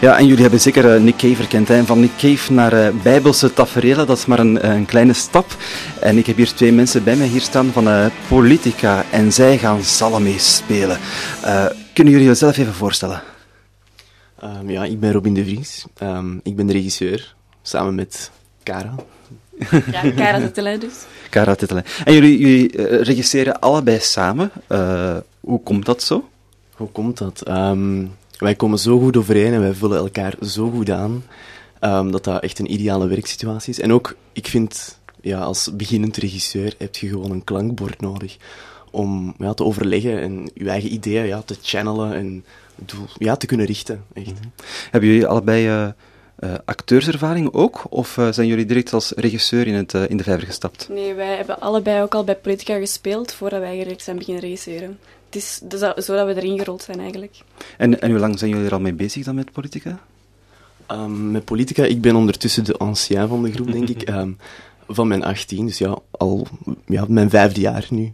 Ja, en jullie hebben zeker uh, Nick Cave herkend. Hè? Van Nick Cave naar uh, Bijbelse tafereelen, dat is maar een, een, kleine stap. En ik heb hier twee mensen bij mij hier staan van uh, Politica. En zij gaan Salome spelen. kunnen jullie jezelf even voorstellen? Um, ja, ik ben Robin de Vries. Um, ik ben de regisseur, samen met Cara. Ja, Cara Tittelen dus. Cara Tittelen. En jullie, jullie regisseren allebei samen. hoe komt dat zo? Hoe komt dat? Um, wij komen zo goed overeen en wij vullen elkaar zo goed aan, um, dat dat echt een ideale werksituatie is. En ook, ik vind, ja, als beginnend regisseur heb je gewoon een klankbord nodig om ja, te overleggen en je eigen ideeën ja, te channelen en ja, te kunnen richten. Echt. Mhm. Hebben jullie allebei uh, uh, acteurservaring ook? Of uh, zijn jullie direct als regisseur in, het, in de vijver gestapt? Nee, wij hebben allebei ook al bij Politica gespeeld voordat wij direct zijn beginnen regisseren het is dus zo dat we erin gerold zijn eigenlijk. En, en hoe lang zijn jullie er al mee bezig dan met politica? Um, met politica, ik ben ondertussen de ancien van de groep, denk ik. Um, van mijn 18, dus ja, al ja, mijn vijfde jaar nu.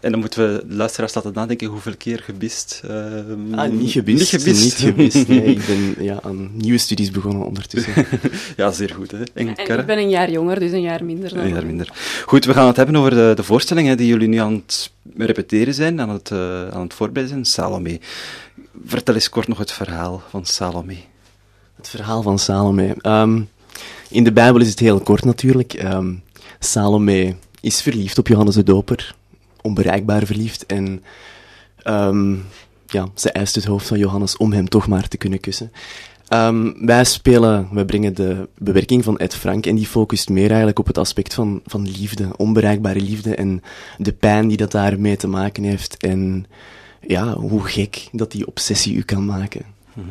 En dan moeten we de luisteraars laten nadenken hoeveel keer gebist. Uh, ah, niet gebist. Niet gebist. Niet gebist nee, ik ben ja, aan nieuwe studies begonnen ondertussen. ja, zeer goed. Hè? En, en ik ben een jaar jonger, dus een jaar minder. Dan een jaar minder. Goed, we gaan het hebben over de, de voorstellingen die jullie nu aan het repeteren zijn, aan het, uh, aan het voorbereiden zijn. Salome. Vertel eens kort nog het verhaal van Salome. Het verhaal van Salome. Um, in de Bijbel is het heel kort natuurlijk. Um, Salome is verliefd op Johannes de Doper onbereikbaar verliefd. En um, ja, ze eist het hoofd van Johannes om hem toch maar te kunnen kussen. Um, wij spelen, wij brengen de bewerking van Ed Frank en die focust meer eigenlijk op het aspect van, van liefde, onbereikbare liefde en de pijn die dat daarmee te maken heeft en ja, hoe gek dat die obsessie u kan maken. Mhm.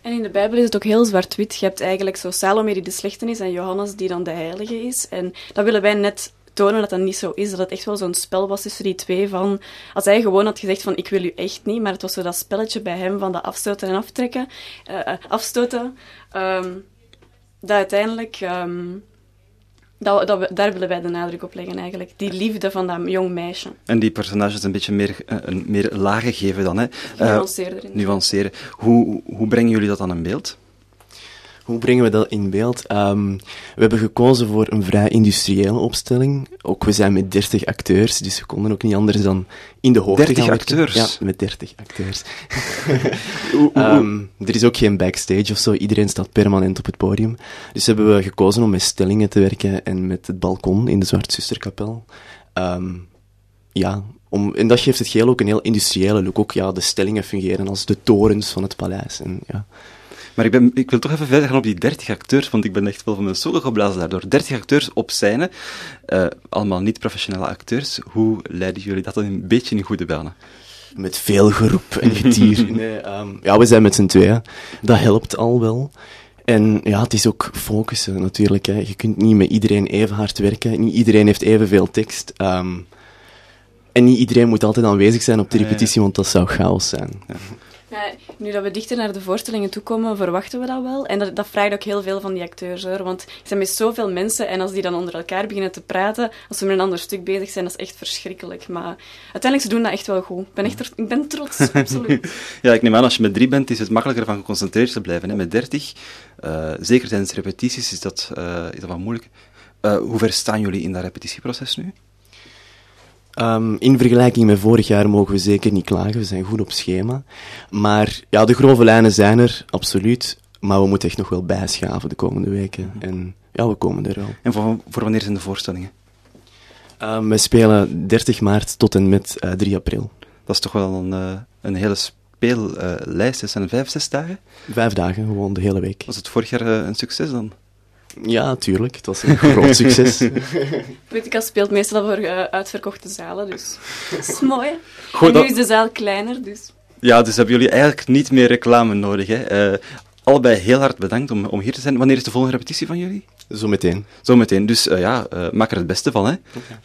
En in de Bijbel is het ook heel zwart-wit. Je hebt eigenlijk zo Salome die de slechte is en Johannes die dan de heilige is. En dat willen wij net tonen dat dat niet zo is. Dat het echt wel zo'n spel was tussen die twee. Van, als hij gewoon had gezegd van ik wil u echt niet, maar het was zo dat spelletje bij hem van dat afstoten en aftrekken. Uh, afstoten. Um, dat uiteindelijk... Um, dat, dat we, daar willen wij de nadruk op leggen eigenlijk. Die liefde van dat jong meisje. En die personages een beetje meer, uh, een, meer lagen geven dan. Hè? Nuanceren. nuanceren. Hoe, hoe brengen jullie dat aan een beeld? Hoe brengen we dat in beeld? Um, we hebben gekozen voor een vrij industriële opstelling. Ook we zijn met 30 acteurs, dus we konden ook niet anders dan in de hoogte 30 acteurs? Ja, met 30 acteurs. um, er is ook geen backstage of zo, iedereen staat permanent op het podium. Dus hebben we gekozen om met stellingen te werken en met het balkon in de Zwartzusterkapel. Um, ja, om, en dat geeft het geheel ook een heel industriële look. Ook ja, de stellingen fungeren als de torens van het paleis. En, ja. Maar ik, ben, ik wil toch even verder gaan op die 30 acteurs, want ik ben echt wel van mijn stoel geblazen daardoor. 30 acteurs op scène, uh, allemaal niet-professionele acteurs. Hoe leiden jullie dat dan een beetje in goede banen? Met veel geroep en getier. nee, um, ja, we zijn met z'n tweeën. Dat helpt al wel. En ja, het is ook focussen natuurlijk. Hè. Je kunt niet met iedereen even hard werken. Niet iedereen heeft evenveel tekst. Um, en niet iedereen moet altijd aanwezig zijn op de repetitie, want dat zou chaos zijn. Ja. Ja, nu dat we dichter naar de voorstellingen toekomen, verwachten we dat wel. En dat, dat vraagt ook heel veel van die acteurs, hoor. Want ze zijn met zoveel mensen en als die dan onder elkaar beginnen te praten, als ze met een ander stuk bezig zijn, dat is echt verschrikkelijk. Maar uiteindelijk, ze doen dat echt wel goed. Ik ben, echt ik ben trots, absoluut. ja, ik neem aan, als je met drie bent, is het makkelijker van geconcentreerd te blijven. Hè? Met dertig, uh, zeker tijdens repetities, is dat, uh, is dat wat moeilijk. Uh, hoe ver staan jullie in dat repetitieproces nu? Um, in vergelijking met vorig jaar mogen we zeker niet klagen, we zijn goed op schema. Maar ja, de grove lijnen zijn er, absoluut. Maar we moeten echt nog wel bijschaven de komende weken. Mhm. En ja, we komen er wel. En voor, voor wanneer zijn de voorstellingen? Um, we spelen 30 maart tot en met uh, eh, 3 april. Dat is toch wel een, uh, een hele speellijst. Uh, zijn vijf, zes dagen? Vijf dagen, gewoon de hele week. Was het vorig jaar een succes dan? Ja, tuurlijk. Het was een groot succes. Politica speelt meestal voor uh, uitverkochte zalen, dus dat is mooi. Goed, en nu is de zaal kleiner, dus... Ja, dus hebben jullie eigenlijk niet meer reclame nodig. Hè? Uh, allebei heel hard bedankt om, om hier te zijn. Wanneer is de volgende repetitie van jullie? Zometeen. Zometeen. Dus uh, ja, maak er het beste van. Hè? Okay.